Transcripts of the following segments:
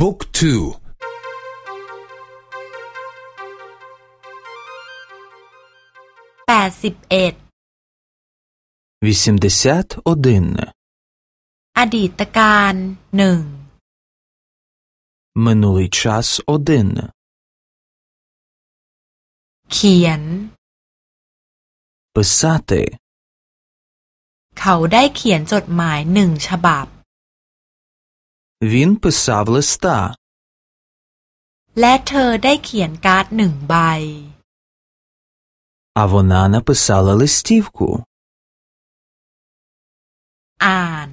บุ๊กทู แปดสิบเอ็ด вісімдесят один อดีตการหนึ่ง минулий час один เขียน писати เขาได้เขียนจดหมายหนึ่งฉบับ він писав листа และเธอได้เขียนการ์ดหนึ่งใบ а вона написала листівку อ่าน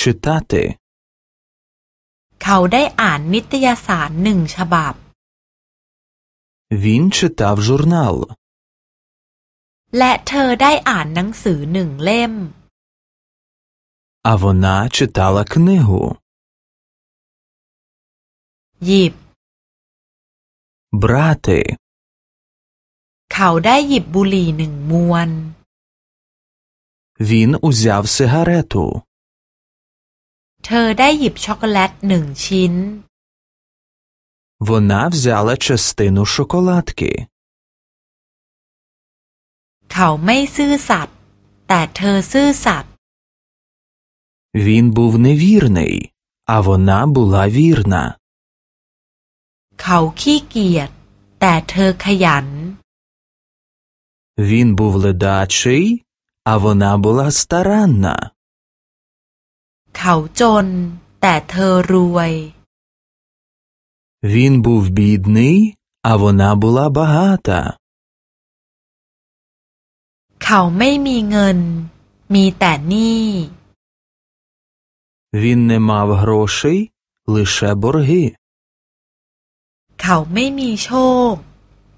читати เขาได้อ่านนิตยสารหนึ่งฉบับ він читав журнал และเธอได้อ่านหนังสือหนึ่งเล่ม а вона читала книгу หยิบ брати เขาได้หยิบบุหรี่หนึ่งมวน він узяв сигарету เธอได้หยิบช็อกโกแลตหนึ่งชิ้น вона взяла частину шоколадки เขาไม่ซื่อสัตย์แต่เธอซื่อสัตย์ він був невірний а вона була вірна เขาขี้เกียจแต่เธอขยัน він був ледачий а вона була старанна เขาจน แต่เธอรวย він був бідний а вона була багата เขาไม่มีเงิน มีแต่หนี้ він не мав грошей лише борги เขาไม่มีโชค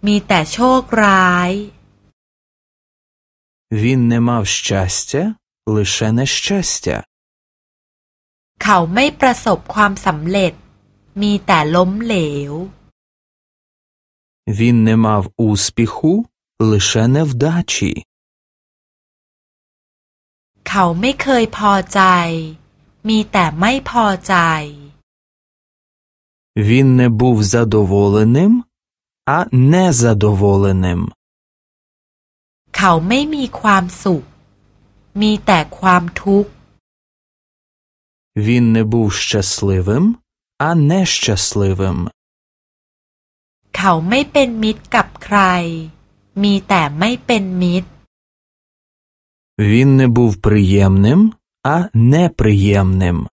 มีแต่โชคร้าย він не мав щастя лише нещастя เขาไม่ประสบความสำเร็จ มีแต่ล้มเหลว він не мав успіху лише невдачі เขาไม่เคยพอใจ มีแต่ไม่พอใจ він не був задоволеним а незадоволеним เขาไม่มีความสุข มีแต่ความทุกข์ він не був щасливим а нещасливим เขาไม่เป็นมิตรกับใคร มีแต่ไม่เป็นมิตร він не був приємним а неприємним